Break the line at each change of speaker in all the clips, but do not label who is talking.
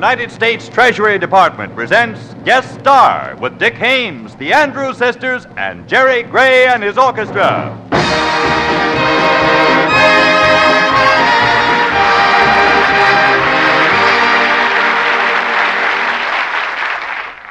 United States Treasury Department presents Guest Star with Dick Haymes, the Andrews Sisters, and Jerry Gray and his orchestra.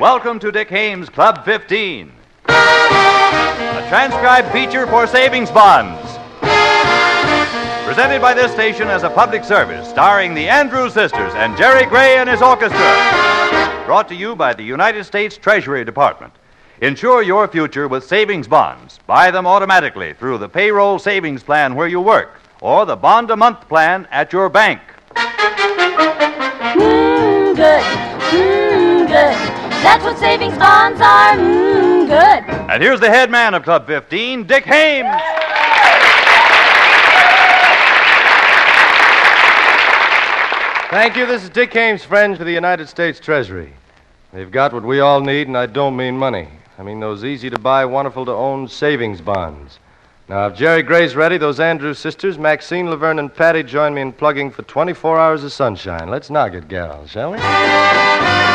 Welcome to Dick Haymes Club 15, a transcribed feature for savings bonds. Presented by this station as a public service, starring the Andrews Sisters and Jerry Gray and his orchestra. Brought to you by the United States Treasury Department. Insure your future with savings bonds. Buy them automatically through the payroll savings plan where you work or the bond a month plan at your bank.
Mmm, good. Mmm, good. That's what savings bonds are. Mmm, good.
And here's the head man of Club 15, Dick Haymes.
Thank you. This is Dick Haymes, friend for the United States Treasury. They've got what we all need, and I don't mean money. I mean those easy to buy, wonderful to own savings bonds. Now, if Jerry Gray's ready, those Andrews sisters, Maxine, Laverne, and Patty, join me in plugging for 24 hours of sunshine. Let's knock it, gal, shall we?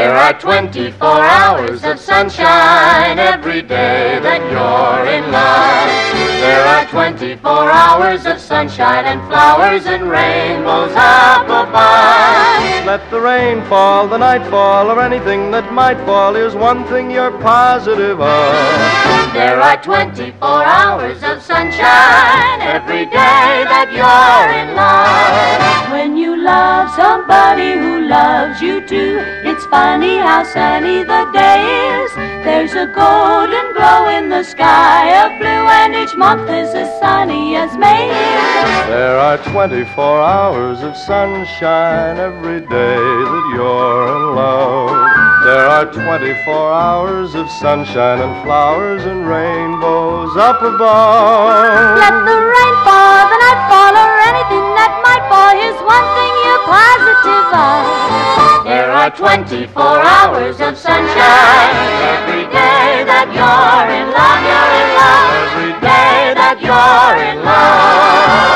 There are 24 hours of sunshine every day that you're in love. There are 24 hours of sunshine and flowers and rainbows up above.
Let the rain fall, the night fall, or anything that might fall. Here's one thing you're positive of.
There are 24 hours of sunshine every day that you're in love.
When you love somebody who loves you too, it's funny how sunny the day is. There's a golden glow in the sky of blue, and each month is as sunny as May is.
There are 24 hours of sunshine every day that you're in love. There are 24 hours of sunshine and flowers and rainbows up above.
Let the rain fall, the night fall, or anything that might fall. Here's one thing you're positive of.
There are 24 hours of sunshine every day that you're in love, you're in love. Every day that you're in love.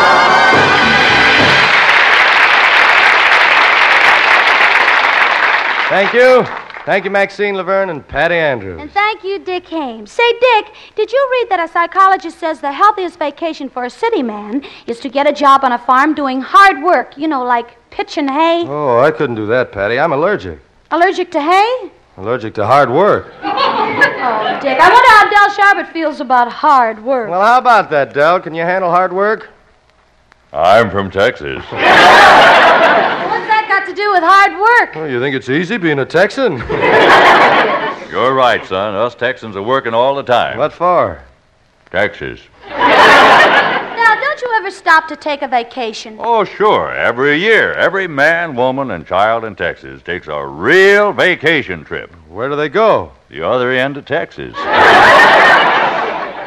Thank you. Thank you, Maxine Laverne and Patty Andrews.
And thank you, Dick Haymes. Say, Dick, did you read that a psychologist says the healthiest vacation for a city man is to get a job on a farm doing hard work, you know, like pitching hay?
Oh, I couldn't do that, Patty. I'm allergic.
Allergic to hay?
Allergic to hard work.
Oh, Dick, I wonder how Del Sharbutt feels about hard work.
Well, how about that, Del? Can you handle hard work?
I'm from Texas.
What's that got to do with hard work?
Oh, you think it's easy being a Texan?
You're right, son. Us Texans are working all the time.
what for?
Texas.
Now, don't you ever stop to take a vacation?
Oh, sure. Every year, every man, woman, and child in Texas takes a real vacation trip.
Where do they go?
The other end of Texas.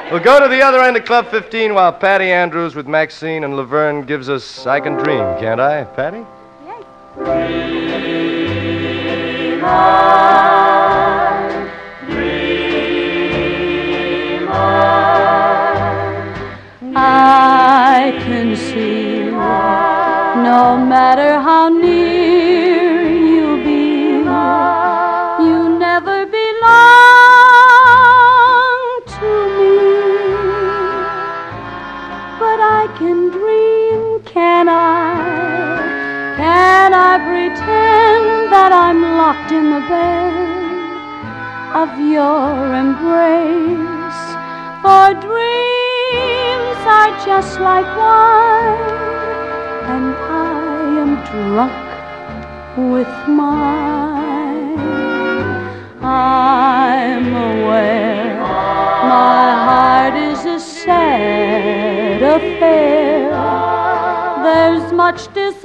We'll go to the other end of Club 15 while Patty Andrews with Maxine and Laverne gives us I Can Dream, can't I, Patty?
I can see no matter how near you be, you never belong to me. But I can dream, can I? Can I pretend that I'm locked in the bed of your embrace? For dreams are just like wine, and I am drunk with mine. I'm aware my heart is a sad affair. There's much disillusion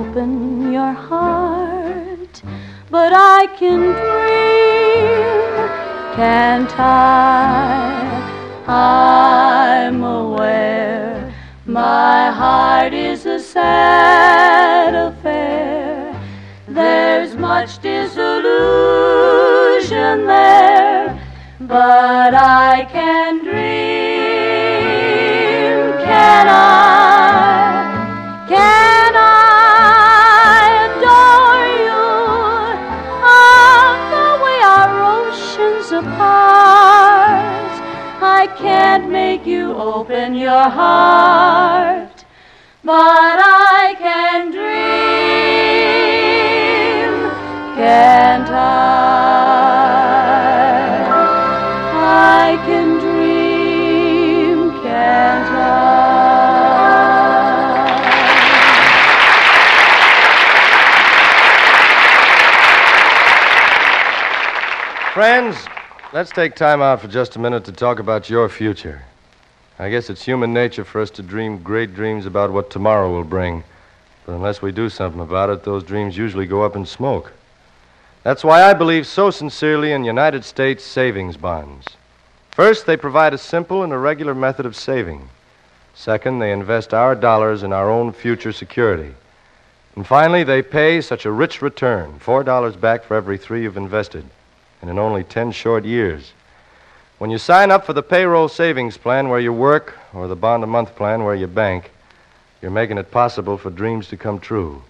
open your heart, but I can dream,
can't I? I'm aware my heart is a sad affair. There's much disillusion there, but I can dream, can I? Open your heart, but I can dream, can't I? I can dream, can't I?
Friends, let's take time out for just a minute to talk about your future. I guess it's human nature for us to dream great dreams about what tomorrow will bring. But unless we do something about it, those dreams usually go up in smoke. That's why I believe so sincerely in United States savings bonds. First, they provide a simple and a regular method of saving. Second, they invest our dollars in our own future security. And finally, they pay such a rich return $4 back for every three you've invested, and in only 10 short years. When you sign up for the payroll savings plan where you work or the bond a month plan where you bank, you're making it possible for dreams to come true.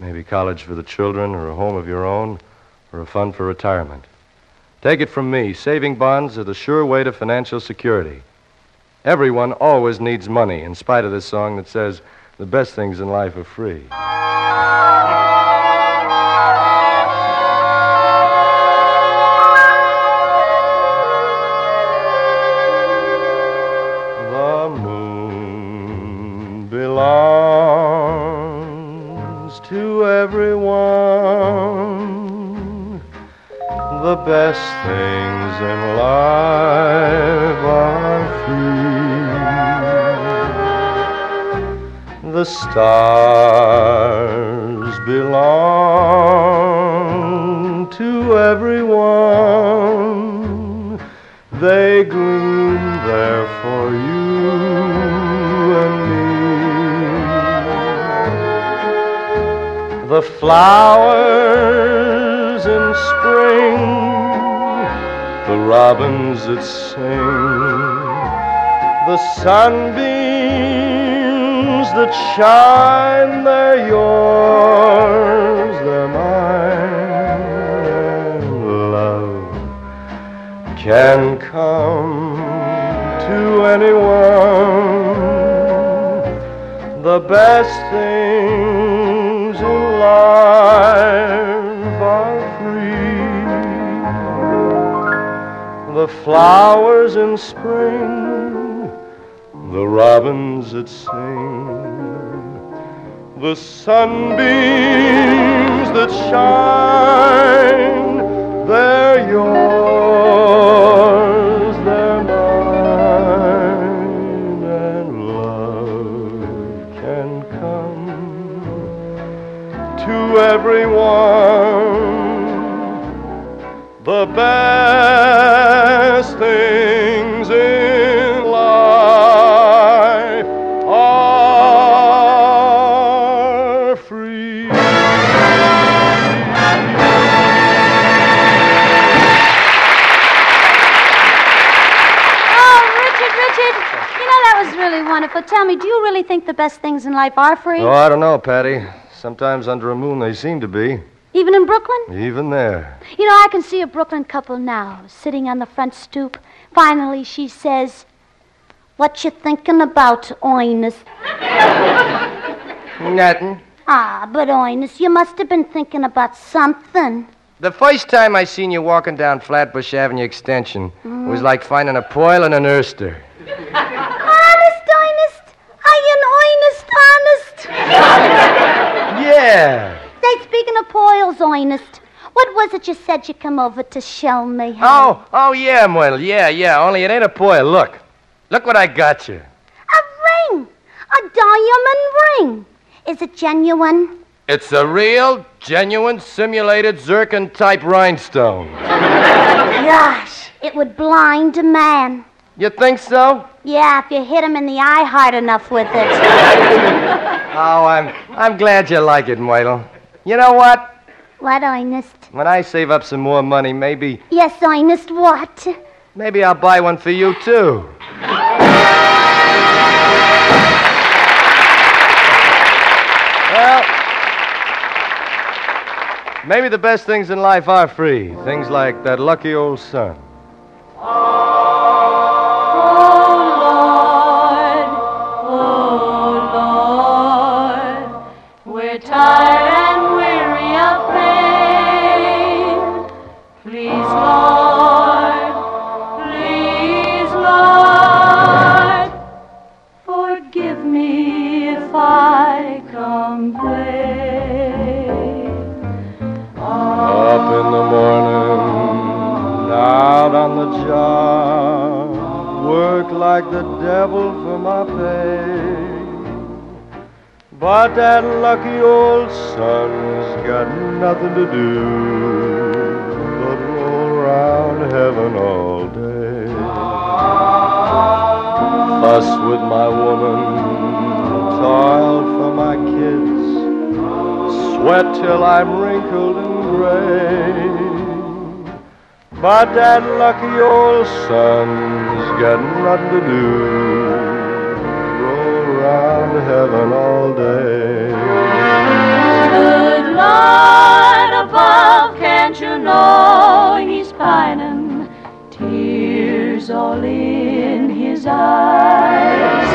Maybe college for the children, or a home of your own, or a fund for retirement. Take it from me saving bonds are the sure way to financial security. Everyone always needs money, in spite of this song that says the best things in life are free. Belongs to everyone. The best things in life are free. The stars belong to everyone. They gleam The flowers in spring, the robins that sing, the sunbeams that shine, they're yours, they're mine, love can come to anyone. The best things The flowers in spring, the robins that sing, the sunbeams that shine,
was really wonderful. Tell me, do you really think the best things in life are free?
Oh, I don't know, Patty. Sometimes under a moon they seem to be.
Even in Brooklyn?
Even there.
You know, I can see a Brooklyn couple now, sitting on the front stoop. Finally, she says, What you thinking about, Oinus?
Nothing.
Ah, but Oinus, you must have been thinking about something.
The first time I seen you walking down Flatbush Avenue Extension it was like finding a poil in an oyster.
Honest, honest? Are you an honest, honest?
Yeah.
Say, speaking of poils, honest, what was it you said you come over to show me? honey?
Oh, oh yeah, well, yeah, yeah. Only it ain't a poil. Look, look what I got you.
A ring! A diamond ring! Is it genuine?
It's a real, genuine, simulated zircon type rhinestone.
Gosh, it would blind a man.
You think so?
Yeah, if you hit him in the eye hard enough with it.
Oh, I'm I'm glad you like it, Moidle. You know what?
what, Ernest?
When I save up some more money, maybe
Yes, Ernest, what?
maybe I'll buy one for you too. Well, maybe the best things in life are free. Things like that lucky old sun.
But that lucky old sun's got nothing to do but roll around heaven all day. Fuss with my woman, toil for my kids, sweat till I'm wrinkled and gray. But that lucky old sun's got nothing to do. Around heaven all day.
Good Lord above, can't you know he's pining? Tears all in his eyes.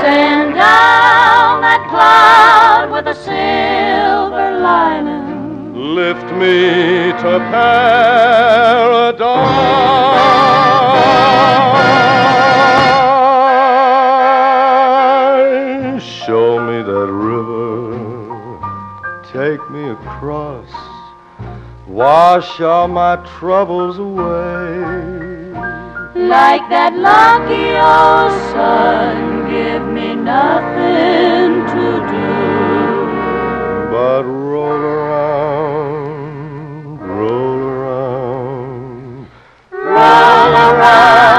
Send down that cloud with a silver lining.
Lift me to paradise. That river. Take me across. Wash all my troubles away.
Like that lucky old sun, give me nothing to do.
But roll around, roll around.
Roll around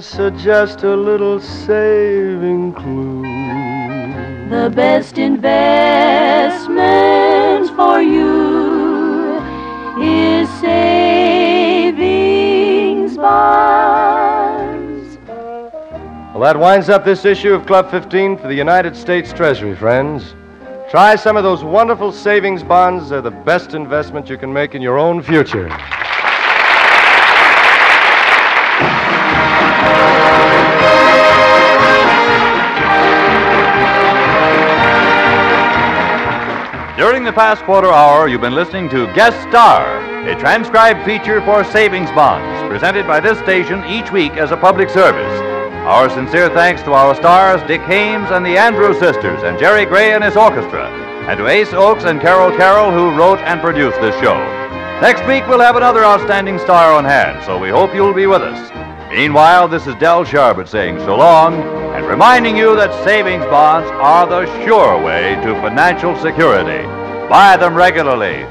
suggest a little saving clue.
The best investment for you is savings bonds.
Well, that winds up this issue of Club 15 for the United States Treasury, friends. Try some of those wonderful savings bonds. They're the best investment you can make in your own future.
During the past quarter hour, you've been listening to Guest Star, a transcribed feature for savings bonds, presented by this station each week as a public service. Our sincere thanks to our stars, Dick Haymes and the Andrews Sisters, and Jerry Gray and his orchestra, and to Ace Oaks and Carol Carroll, who wrote and produced this show. Next week, we'll have another outstanding star on hand, so we hope you'll be with us. Meanwhile, this is Del Sharbutt saying so long and reminding you that savings bonds are the sure way to financial security. Buy them regularly.